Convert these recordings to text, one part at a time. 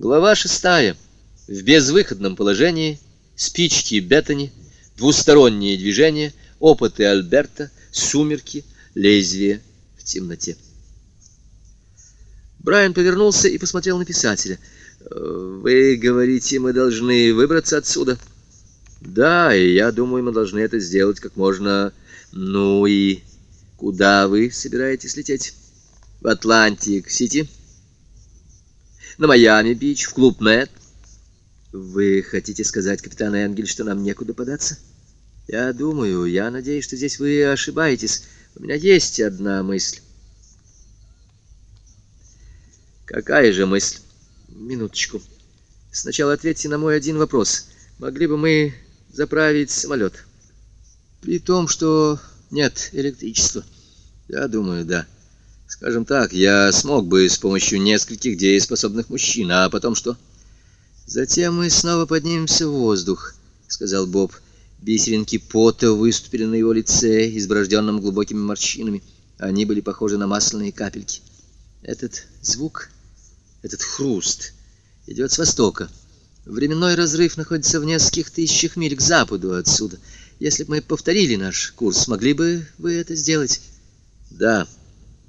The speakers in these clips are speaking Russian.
Глава шестая. В безвыходном положении, спички Беттани, двусторонние движения, опыты Альберта, сумерки, лезвие в темноте. Брайан повернулся и посмотрел на писателя. «Вы говорите, мы должны выбраться отсюда?» «Да, и я думаю, мы должны это сделать как можно... Ну и куда вы собираетесь лететь?» «В Атлантик-Сити?» На Майами-Бич, в клуб Мэтт. Вы хотите сказать, капитан Энгель, что нам некуда податься? Я думаю, я надеюсь, что здесь вы ошибаетесь. У меня есть одна мысль. Какая же мысль? Минуточку. Сначала ответьте на мой один вопрос. Могли бы мы заправить самолет? При том, что нет электричества. Я думаю, да. Скажем так, я смог бы с помощью нескольких дееспособных мужчин, а потом что? Затем мы снова поднимемся в воздух, сказал Боб. Бисеринки пота выступили на его лице, изброжденном глубокими морщинами. Они были похожи на масляные капельки. Этот звук, этот хруст идет с востока. Временной разрыв находится в нескольких тысячах миль к западу отсюда. Если бы мы повторили наш курс, могли бы вы это сделать? Да. —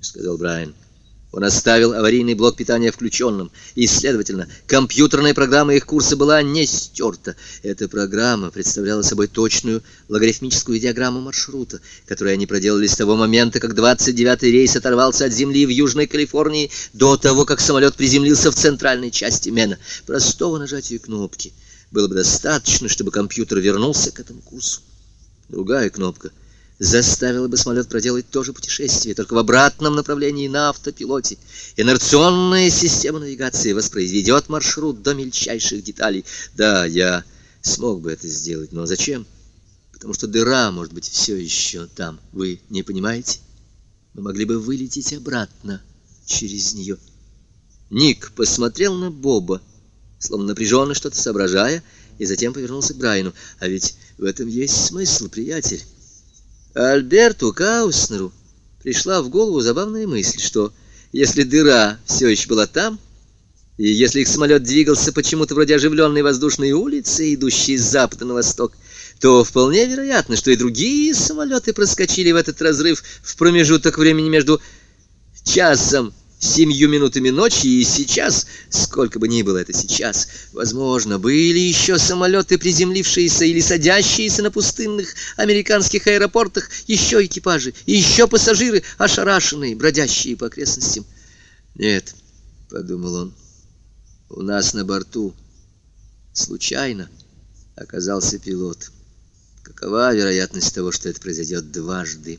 сказал Брайан. Он оставил аварийный блок питания включенным, и, следовательно, компьютерная программа их курса была не стерта. Эта программа представляла собой точную логарифмическую диаграмму маршрута, которую они проделали с того момента, как 29-й рейс оторвался от земли в Южной Калифорнии до того, как самолет приземлился в центральной части Мена. Простого нажатия кнопки было бы достаточно, чтобы компьютер вернулся к этому курсу. Другая кнопка — заставила бы самолет проделать то же путешествие, только в обратном направлении на автопилоте. Инерционная система навигации воспроизведет маршрут до мельчайших деталей. Да, я смог бы это сделать, но зачем? Потому что дыра, может быть, все еще там. Вы не понимаете? Мы могли бы вылететь обратно через нее. Ник посмотрел на Боба, словно напряженно что-то соображая, и затем повернулся к Брайану. А ведь в этом есть смысл, приятель. Альберту Кауснеру пришла в голову забавная мысль, что если дыра все еще была там, и если их самолет двигался почему-то вроде оживленной воздушной улицы, идущей с запада на восток, то вполне вероятно, что и другие самолеты проскочили в этот разрыв в промежуток времени между часом семью минутами ночи и сейчас, сколько бы ни было это сейчас, возможно, были еще самолеты, приземлившиеся или садящиеся на пустынных американских аэропортах, еще экипажи, еще пассажиры, ошарашенные, бродящие по окрестностям. Нет, — подумал он, — у нас на борту случайно оказался пилот. Какова вероятность того, что это произойдет дважды?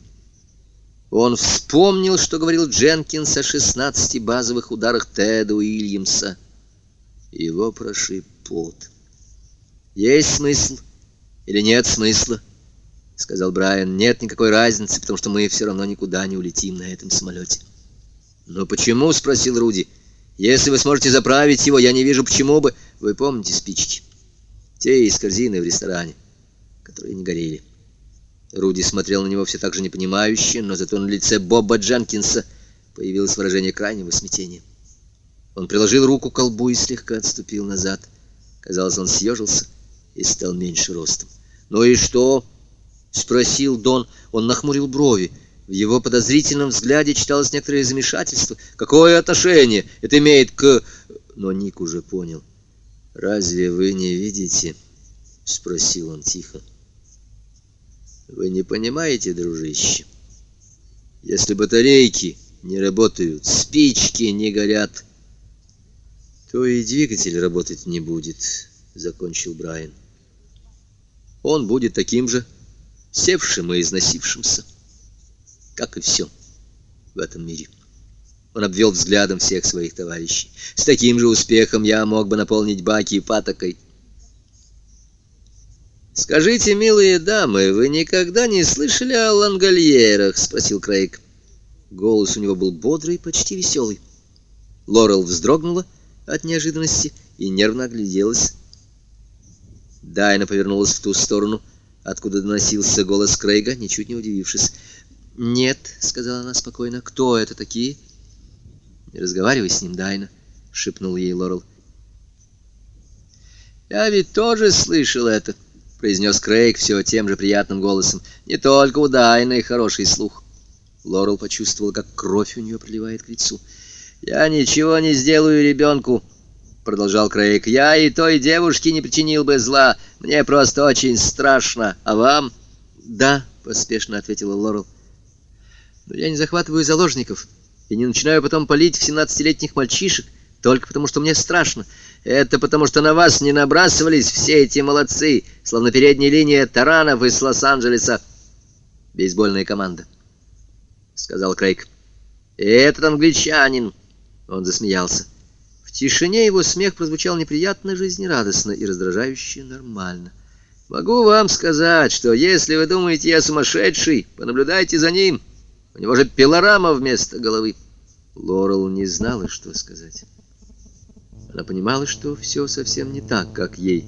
Он вспомнил, что говорил Дженкинс о шестнадцати базовых ударах Теда Уильямса. Его прошиб пот. «Есть смысл или нет смысла?» — сказал Брайан. «Нет никакой разницы, потому что мы все равно никуда не улетим на этом самолете». «Но почему?» — спросил Руди. «Если вы сможете заправить его, я не вижу, почему бы...» «Вы помните спички? Те из корзины в ресторане, которые не горели». Руди смотрел на него все так же непонимающе, но зато на лице Боба Дженкинса появилось выражение крайнего смятения. Он приложил руку к колбу и слегка отступил назад. Казалось, он съежился и стал меньше ростом. «Ну и что?» — спросил Дон. Он нахмурил брови. В его подозрительном взгляде читалось некоторое замешательство. «Какое отношение это имеет к...» Но Ник уже понял. «Разве вы не видите?» — спросил он тихо. Вы не понимаете, дружище? Если батарейки не работают, спички не горят, то и двигатель работать не будет, закончил Брайан. Он будет таким же севшим и износившимся, как и все в этом мире. Он обвел взглядом всех своих товарищей. С таким же успехом я мог бы наполнить баки патокой, «Скажите, милые дамы, вы никогда не слышали о лангольерах?» — спросил Крейг. Голос у него был бодрый, почти веселый. Лорел вздрогнула от неожиданности и нервно огляделась. Дайна повернулась в ту сторону, откуда доносился голос Крейга, ничуть не удивившись. «Нет», — сказала она спокойно, — «кто это такие?» «Не разговаривай с ним, Дайна», — шепнул ей Лорел. Я ведь тоже слышал это, произнес Крейг все тем же приятным голосом. Не только у Дайны хороший слух. Лорел почувствовала, как кровь у нее приливает к лицу. «Я ничего не сделаю ребенку», — продолжал Крейг. «Я и той девушке не причинил бы зла. Мне просто очень страшно. А вам?» «Да», — поспешно ответила Лорел. «Но я не захватываю заложников и не начинаю потом палить в семнадцатилетних мальчишек, только потому что мне страшно. Это потому что на вас не набрасывались все эти молодцы, словно передняя линия таранов из Лос-Анджелеса. Бейсбольная команда», — сказал Крейг. «Этот англичанин», — он засмеялся. В тишине его смех прозвучал неприятно жизнерадостно и раздражающе нормально. «Могу вам сказать, что если вы думаете, я сумасшедший, понаблюдайте за ним. У него же пилорама вместо головы». Лорел не знала, что сказать. Она понимала, что все совсем не так, как ей.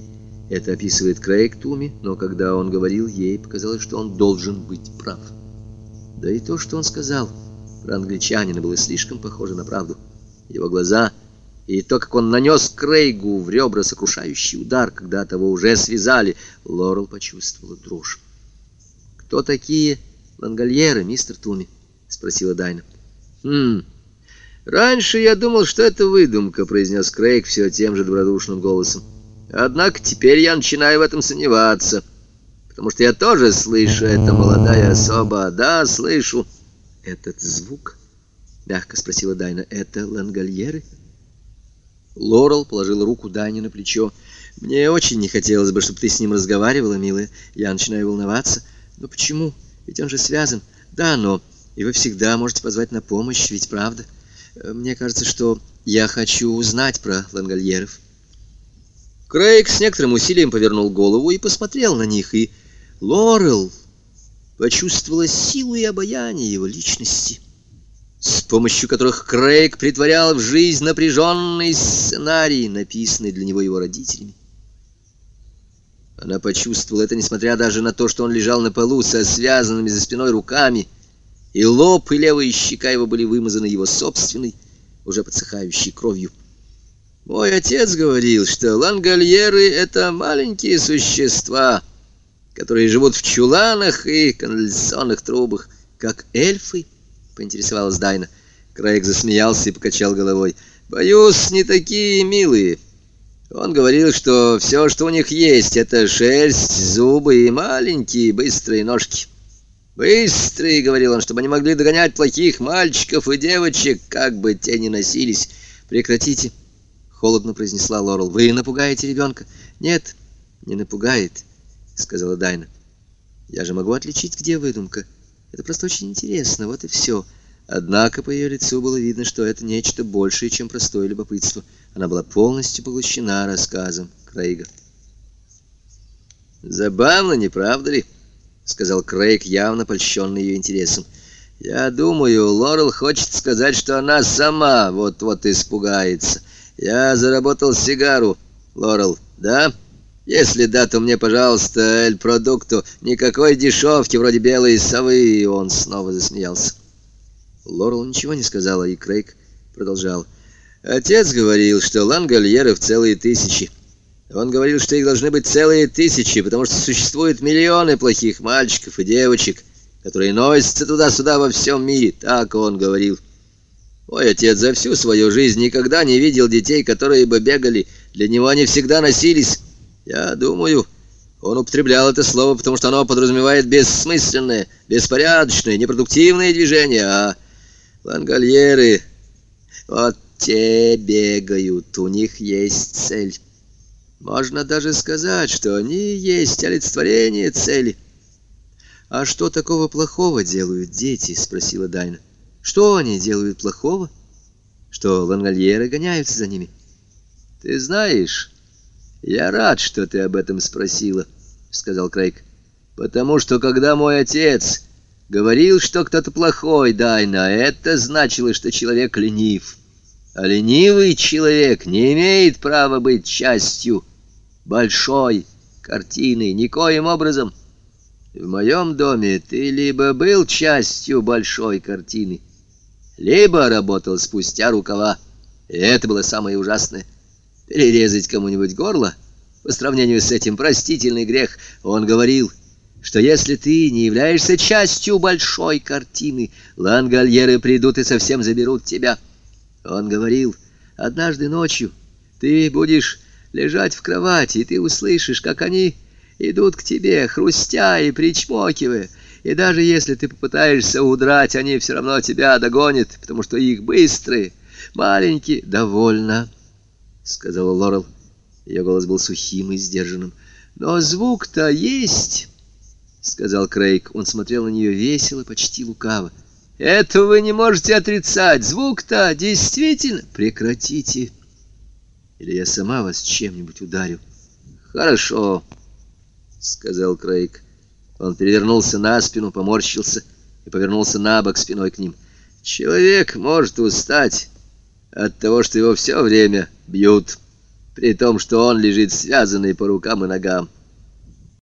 Это описывает Крейг Туми, но когда он говорил, ей показалось, что он должен быть прав. Да и то, что он сказал про англичанина, было слишком похоже на правду. Его глаза и то, как он нанес Крейгу в ребра сокрушающий удар, когда того уже связали, Лорел почувствовала дрожь. «Кто такие лангольеры, мистер Туми?» — спросила Дайна. «Хм, раньше я думал, что это выдумка», — произнес Крейг все тем же добродушным голосом. «Однако теперь я начинаю в этом сомневаться, потому что я тоже слышу, это молодая особа, да, слышу». «Этот звук?» — мягко спросила Дайна. «Это лангольеры?» Лорел положила руку Дайне на плечо. «Мне очень не хотелось бы, чтобы ты с ним разговаривала, милая. Я начинаю волноваться. Но почему? Ведь он же связан. Да, но... И вы всегда можете позвать на помощь, ведь правда? Мне кажется, что я хочу узнать про лангольеров». Крейг с некоторым усилием повернул голову и посмотрел на них, и Лорел почувствовала силу и обаяние его личности с помощью которых Крейг притворял в жизнь напряженный сценарий, написанный для него его родителями. Она почувствовала это, несмотря даже на то, что он лежал на полу со связанными за спиной руками, и лоб и левая щека его были вымазаны его собственной, уже подсыхающей кровью. Мой отец говорил, что лангольеры — это маленькие существа, которые живут в чуланах и канализационных трубах, как эльфы, — поинтересовалась Дайна. Крейг засмеялся и покачал головой. «Боюсь, не такие милые. Он говорил, что все, что у них есть, это шерсть, зубы и маленькие быстрые ножки. Быстрые, — говорил он, — чтобы они могли догонять плохих мальчиков и девочек, как бы те ни носились. Прекратите, — холодно произнесла Лорел. Вы напугаете ребенка? Нет, не напугает, — сказала Дайна. Я же могу отличить, где выдумка. — это просто очень интересно, вот и все. Однако по ее лицу было видно, что это нечто большее, чем простое любопытство. Она была полностью поглощена рассказом Крейга. «Забавно, не правда ли?» — сказал Крейг, явно польщенный ее интересом. «Я думаю, Лорел хочет сказать, что она сама вот-вот испугается. Я заработал сигару, Лорел, да?» Если да, то мне, пожалуйста, эль продукту, никакой дешевки вроде белой совы, и он снова засмеялся. Лорел ничего не сказала, и Крейг продолжал. Отец говорил, что лангольеров целые тысячи. Он говорил, что их должны быть целые тысячи, потому что существуют миллионы плохих мальчиков и девочек, которые носятся туда-сюда во всем мире. Так он говорил. Мой отец за всю свою жизнь никогда не видел детей, которые бы бегали. Для него они всегда носились я думаю, он употреблял это слово, потому что оно подразумевает бессмысленное, беспорядочное, непродуктивное движение, а лангольеры, вот те бегают, у них есть цель. Можно даже сказать, что они есть олицетворение цели. «А что такого плохого делают дети?» — спросила Дайна. «Что они делают плохого? Что лангольеры гоняются за ними?» «Ты знаешь...» «Я рад, что ты об этом спросила», — сказал Крейг. «Потому что когда мой отец говорил, что кто-то плохой, Дайна, это значило, что человек ленив. А ленивый человек не имеет права быть частью большой картины никоим образом. В моем доме ты либо был частью большой картины, либо работал спустя рукава. И это было самое ужасное перерезать кому-нибудь горло по сравнению с этим простительный грех. Он говорил, что если ты не являешься частью большой картины, лангольеры придут и совсем заберут тебя. Он говорил, однажды ночью ты будешь лежать в кровати, и ты услышишь, как они идут к тебе, хрустя и причмокивая, и даже если ты попытаешься удрать, они все равно тебя догонят, потому что их быстрые, маленькие. «Довольно», — сказала Лорел. Ее голос был сухим и сдержанным. «Но звук-то есть», — сказал Крейг. Он смотрел на нее весело, почти лукаво. «Это вы не можете отрицать. Звук-то действительно...» «Прекратите, или я сама вас чем-нибудь ударю». «Хорошо», — сказал Крейг. Он перевернулся на спину, поморщился и повернулся на бок спиной к ним. Человек может устать от того, что его все время бьют, при том, что он лежит связанный по рукам и ногам.